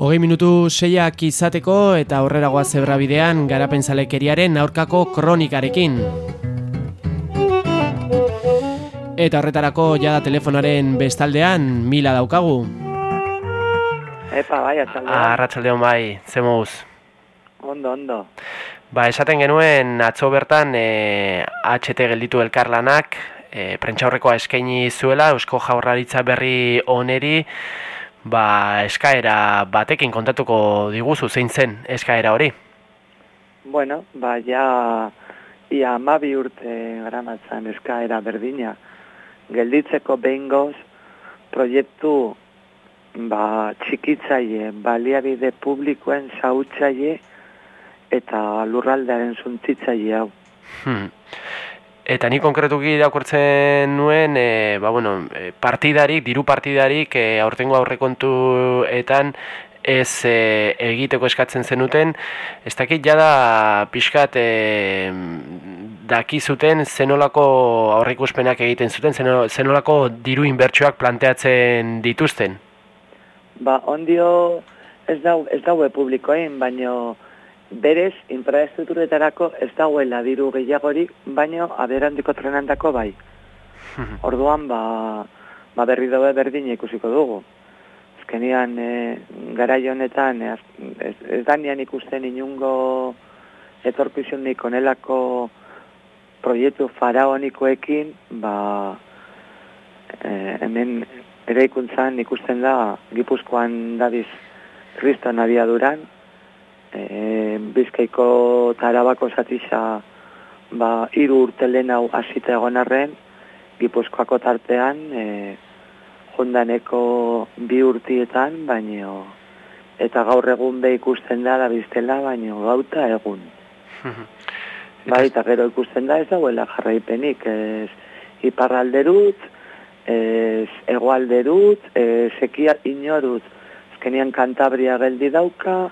Hogei minutu seiak izateko eta aurreragoa zebra bidean garapen zalekeriaren aurkako kronikarekin. Eta horretarako jada telefonaren bestaldean mila daukagu. Epa, bai, atzaldean. Arratxaldeon bai, zemuz. Ondo, ondo. Ba, esaten genuen atzo bertan e, HT gelditu elkarlanak, e, prentxaurrekoa eskaini zuela, Eusko Jaurlaritza berri oneri, ba, eskaera batekin kontatuko diguzu zein zen eskaera hori? Bueno, ba, ja, ia amabi urte gramatzen eskaera berdina. Gelditzeko behingoz, proiektu ba, txikitzaile, baliabide publikoen zautzaile eta lurraldearen zuntzitzaile hau. Hmm. Eta ni konkretuki irakurtzen nuen, e, ba, bueno, e, partidarik, diru partidarik, e, aurtengo aurrekontuetan ez e, egiteko eskatzen zenuten, ez dakit jada pixkat e, dakizuten zenolako aurrikuspenak egiten zuten, zenolako diru inbertsuak planteatzen dituzten? Ba, ondio ez dau, ez daue publikoen, baino berez, infraestrukturetarako ez dagoela diru gehiagorik, baino aberandiko trenandako bai. Orduan, ba, ba berri daue berdin ikusiko dugu. Ezkenian, e, gara honetan e, ez, ez danian ikusten inungo etorkizionik onelako proiektu faraonikoekin, ba, e, hemen ere ikuntzan ikusten da, gipuzkoan dabiz kriston abiaduran, e, bizkaiko tarabako zatisa ba, iru urte lehen hau asita egon arren, gipuzkoako tartean, e, jondaneko bi urtietan, baino, eta gaur egun be ikusten da, da biztela, baino gauta egun. bai, eta gero ikusten da ez dauela jarraipenik, ez iparralderut, ez egoalderut, ez ekia inorut, ezkenian kantabria geldi dauka,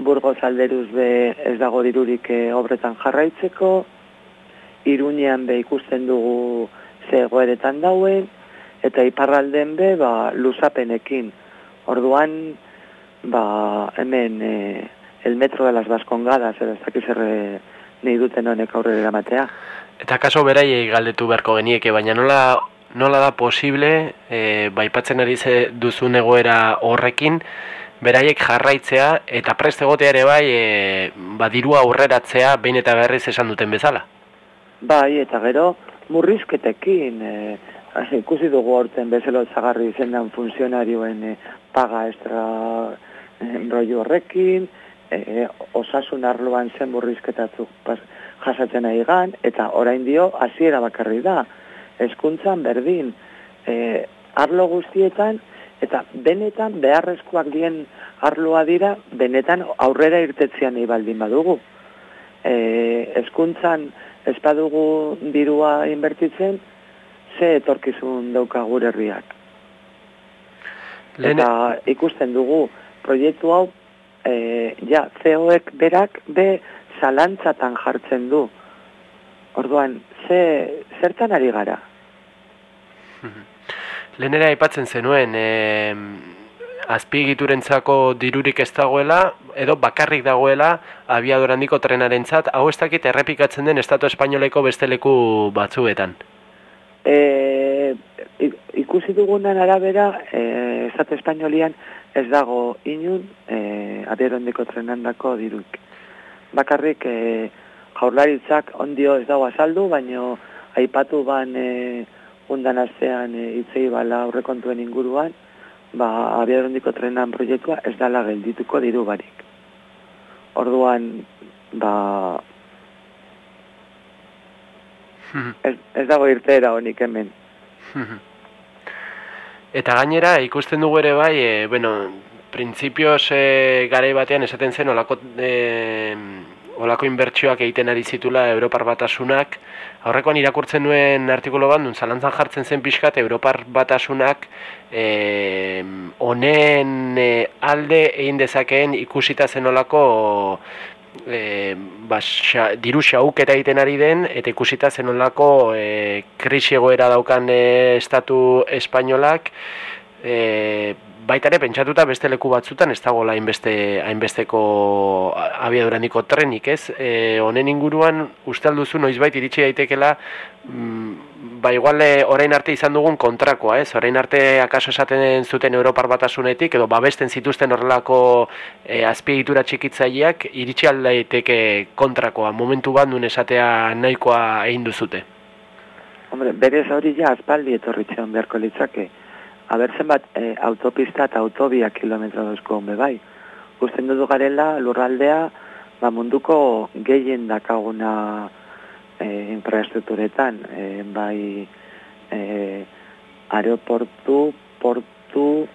Burgos alderuz be ez dago dirurik e, obretan jarraitzeko, Iruñean be ikusten dugu ze egoeretan dauen, eta iparralden be ba, luzapenekin. Orduan, ba, hemen e, el metro de las Baskongadas, edo ez dakiz erre nahi duten honek aurre eramatea. Eta kaso beraiei galdetu beharko genieke, baina nola, nola da posible, e, baipatzen ari ze duzun egoera horrekin, beraiek jarraitzea eta prest egotea ere bai e, badirua aurreratzea behin eta berriz esan duten bezala. Bai, eta gero murrizketekin e, ikusi dugu horten bezalo zagarri izendan funtzionarioen e, paga estra e, horrekin, e, osasun arloan zen murrizketatzuk jasatzen ari gan, eta orain dio hasiera bakarri da. Eskuntzan berdin, e, arlo guztietan eta benetan beharrezkoak dien arloa dira, benetan aurrera irtetzean nahi baldin badugu. E, eskuntzan ez badugu dirua inbertitzen, ze etorkizun dauka gure herriak. Eta ikusten dugu proiektu hau, e, ja, zeoek berak be zalantzatan jartzen du. Orduan, ze, zertan ari gara? Lehenera aipatzen zenuen, e, azpigiturentzako dirurik ez dagoela, edo bakarrik dagoela abiadurandiko trenaren zat, hau ez dakit errepikatzen den Estatu Espainoleko besteleku batzuetan. E, ikusi dugunan arabera, e, Estatu Espainolian ez dago inun e, abiadurandiko trenandako diruk. Bakarrik e, jaurlaritzak ondio ez dago azaldu, baino aipatu ban... E, undan astean e, itzei bala aurrekontuen inguruan, ba, abiadurondiko trenan proiektua ez dala geldituko diru barik. Orduan, ba, ez, ez dago irteera honik hemen. Eta gainera, ikusten dugu ere bai, e, bueno, printzipioz e, gare batean esaten zen olako... E, olako inbertsioak egiten ari zitula Europar Batasunak. Aurrekoan irakurtzen nuen artikulu bat, nun zalantzan jartzen zen pixkat Europar Batasunak honen e, alde egin dezakeen ikusita zen olako e, ba, diru xauketa egiten ari den, eta ikusita zen olako e, krisi egoera daukan e, estatu espainolak, e, baita ere pentsatuta beste leku batzutan ez dagoela hainbeste hainbesteko abiadurandiko trenik, ez? E, honen inguruan uste alduzu noizbait iritsi daitekela mm, ba igual orain arte izan dugun kontrakoa, ez? Orain arte akaso esaten zuten Europar batasunetik edo babesten zituzten horrelako e, azpiegitura txikitzaileak iritsi daiteke kontrakoa. Momentu bat nun esatea nahikoa egin duzute. Hombre, berez hori ja aspaldi etorritzen beharko litzake aber zenbat e, autopista eta autobia kilometro dozko honbe bai. Gusten dudu garela lurraldea ba, munduko gehien dakaguna e, infrastrukturetan. E, bai e, aeroportu, portu,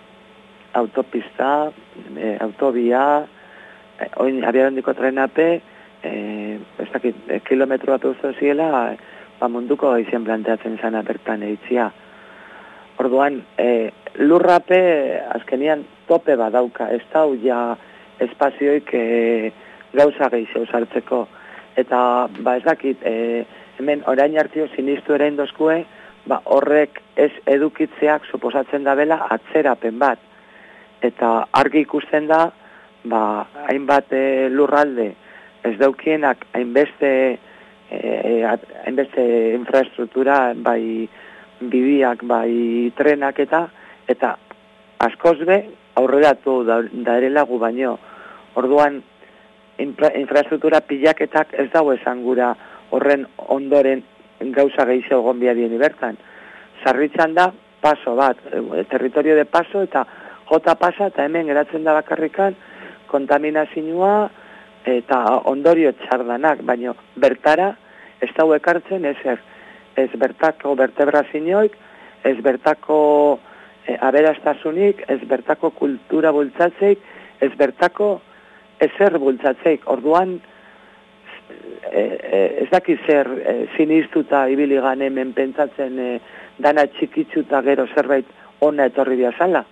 autopista, e, autobia, e, oin abiarondiko trenape, e, ez dakit, e, kilometro bat ziela, ba, munduko izan planteatzen zana bertan eitzia. Orduan, e, lurrape azkenian tope badauka, ez da ja espazioik e, gauza gehiago sartzeko. Eta, ba ez dakit, e, hemen orain hartio sinistu ere indozkue, ba horrek ez edukitzeak suposatzen da bela atzerapen bat. Eta argi ikusten da, ba hainbat e, lurralde ez daukienak hainbeste, e, hainbeste infrastruktura, bai, bibiak bai trenak eta eta askoz be aurreratu da, da ere baino. Orduan infrastruktura pilaketak ez dago esan gura horren ondoren gauza gehiago gonbia dien bertan. Sarritzan da paso bat e, territorio de paso eta jota pasa eta hemen geratzen da bakarrikan kontaminazioa eta ondorio txardanak baino bertara ez dago ekartzen ezer ez bertako vertebrazioik, ez bertako e, aberastasunik, ez bertako kultura bultzatzeik, ez bertako ezer bultzatzeik. Orduan, e, e, ez daki zer e, sinistuta ibili hemen pentsatzen e, dana txikitzuta gero zerbait ona etorri biazala.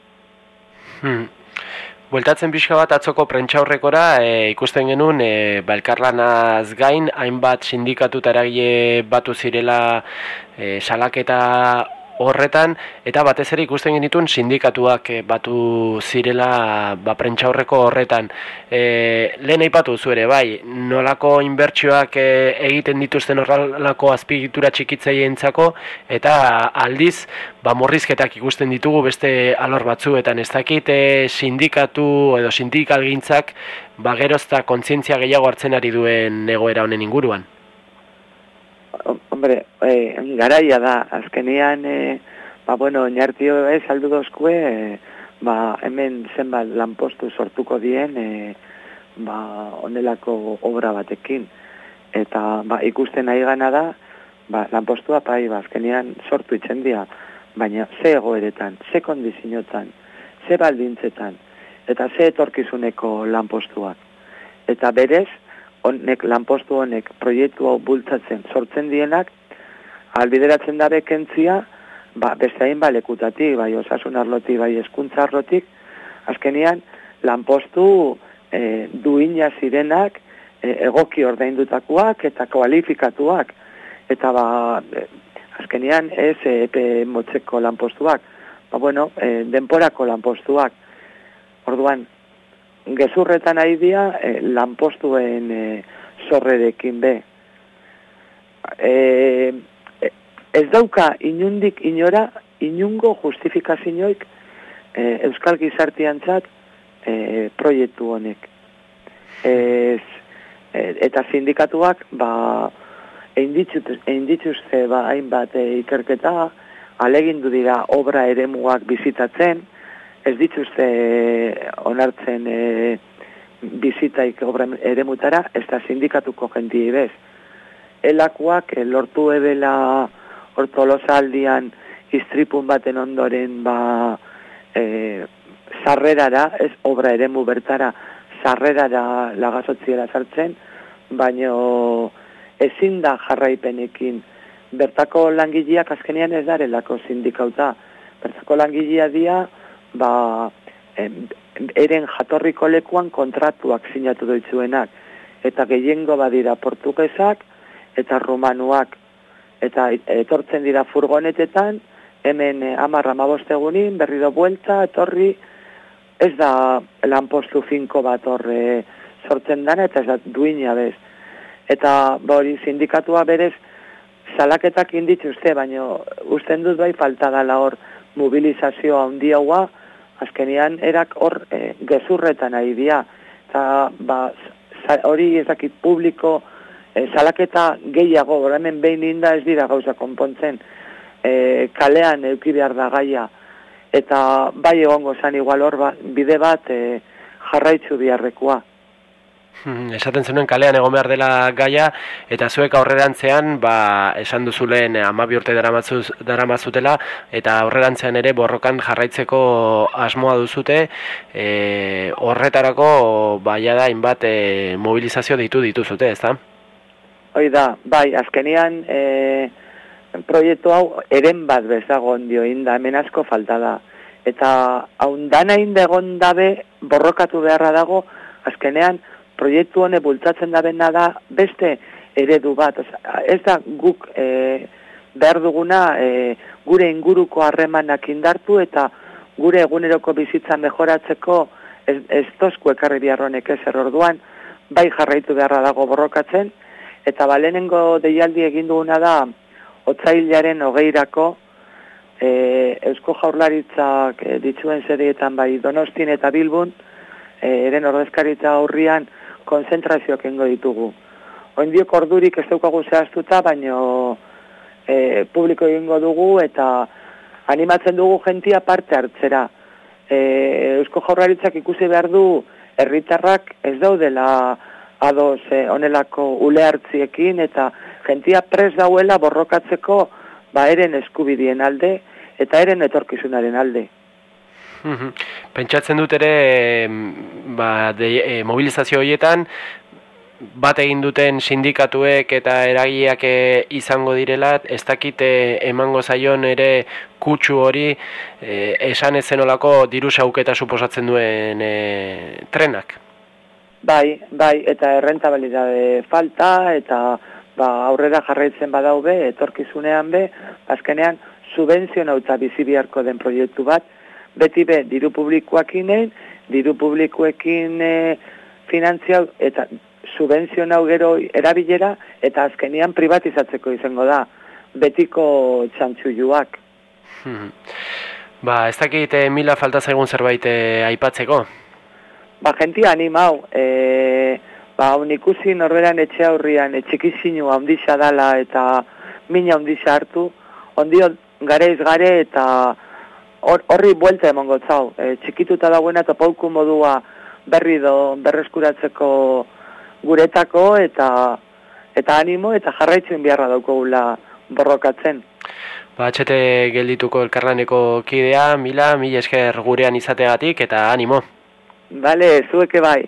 Hmm. Bueltatzen pixka bat atzoko prentxaurrekora e, ikusten genuen e, balkarlanaz gain hainbat sindikatuta eragile batu zirela e, salaketa horretan eta batez ere ikusten genituen sindikatuak eh, batu zirela ba prentzaurreko horretan. E, lehen aipatu zu ere bai nolako inbertsioak e, egiten dituzten horrelako azpigitura txikitzaientzako eta aldiz ba morrizketak ikusten ditugu beste alor batzuetan. Ez dakit sindikatu edo sindikalgintzak ba gerozta kontzientzia gehiago hartzen ari duen egoera honen inguruan hombre, eh, garaia da, azkenean, eh, ba, bueno, inartio ez aldu dozkue, eh, ba, hemen zenbat lanpostu sortuko dien, eh, ba, onelako obra batekin. Eta, ba, ikusten nahi gana da, ba, lanpostua pai, ba, azkenean sortu itxendia, baina ze egoeretan, ze kondizinotan, ze baldintzetan, eta ze etorkizuneko lanpostuak. Eta berez, honek lanpostu honek proiektu hau bultzatzen sortzen dienak albideratzen da bekentzia ba beste hain balekutatik bai osasun arlotik bai hezkuntza arlotik azkenian lanpostu e, duina zirenak e, egoki ordaindutakoak eta kualifikatuak. Eta ba e, azkenian ez e, epe motzeko lanpostuak ba bueno e, denporako lanpostuak. Orduan gezurretan ari dira e, lanpostuen e, sorrerekin be. E, ez dauka inundik inora, inungo justifikazioik e, Euskal Gizartiantzat e, proiektu honek. Ez, e, eta sindikatuak, ba, egin dituzte ba, hainbat e, ikerketa, alegindu dira obra eremuak bizitatzen, ez dituzte onartzen e, bizitaik obra ere mutara, ez da sindikatuko jenti bez. Elakoak e, lortu ebela ortolosa aldian iztripun baten ondoren ba e, sarrerara, ez obra ere bertara, sarrerara lagazotziela sartzen, baino ezin da jarraipenekin bertako langileak azkenean ez darelako sindikauta. Bertako langilea dia, ba, eren jatorriko lekuan kontratuak sinatu doitzuenak. Eta gehiengo badira portugesak eta romanuak. Eta etortzen dira furgonetetan, hemen e, amarra mabostegunin, berri do buelta, etorri, ez da lanpostu finko bat horre sortzen dana, eta ez da duina bez. Eta bori sindikatua berez, salaketak indituzte, baina usten dut bai falta dala hor mobilizazioa handiagoa, azkenian erak hor e, gezurretan ari dia. Eta ba, hori ezakit publiko, e, salaketa gehiago, hemen behin inda ez dira gauza konpontzen, e, kalean euki behar da gaia, eta bai egongo zan igual hor ba, bide bat e, jarraitzu biharrekoa. Hmm, esaten zenuen kalean egon behar dela gaia, eta zuek aurrerantzean, ba, esan duzulen amabi urte daramazutela, eta aurrerantzean ere borrokan jarraitzeko asmoa duzute, e, horretarako baia da inbat e, mobilizazio ditu dituzute, ez da? Hoi da, bai, azkenian e, proiektu hau eren bat bezago ondio inda, hemen asko falta da. Eta haundana indegon dabe borrokatu beharra dago, azkenean, proiektu hone bultzatzen da bena da beste eredu bat. Ez da guk e, behar duguna e, gure inguruko harremanak indartu eta gure eguneroko bizitza mejoratzeko ez, ez tosku ekarri biharronek ez erorduan, bai jarraitu beharra dago borrokatzen, eta balenengo deialdi egin duguna da otzailaren hogeirako e, Eusko Jaurlaritzak e, dituen zerietan bai Donostin eta Bilbun, e, eren ordezkaritza aurrian, konzentrazioak ingo ditugu. Oindiok ordurik ez daukagu zehaztuta, baino e, publiko egingo dugu eta animatzen dugu jentia parte hartzera. E, Eusko jaurlaritzak ikusi behar du herritarrak ez daudela ados e, onelako ule hartziekin eta jentia pres dauela borrokatzeko ba eren eskubidien alde eta eren etorkizunaren alde. Pentsatzen dut ere ba, de, e, mobilizazio horietan bat egin duten sindikatuek eta eragiak e, izango direla, ez dakite emango zaion ere kutsu hori e, esan ezen olako diru sauketa suposatzen duen e, trenak. Bai, bai, eta errentabilitate falta, eta ba, aurrera jarraitzen badaube, etorkizunean be, azkenean, subentzio nautza bizi biharko den proiektu bat, beti be, diru publikoakin diru publikoekin e, finantzia eta subentzio nau gero erabilera eta azkenian privatizatzeko izango da betiko txantxujuak. Hmm. Ba, ez dakit e, mila falta zaigun zerbait e, aipatzeko? Ba, gentia animau, e, ba, unikusi norberan etxe aurrian, etxikizinu handixa dala eta mina handixa hartu, ondio gare gare eta horri buelta emongo zau. E, txikituta dagoena eta pauku modua berri do berreskuratzeko guretako eta eta animo eta jarraitzen beharra daukogula borrokatzen. Ba, txete geldituko elkarlaneko kidea, mila, mila esker gurean izategatik eta animo. Bale, zueke bai.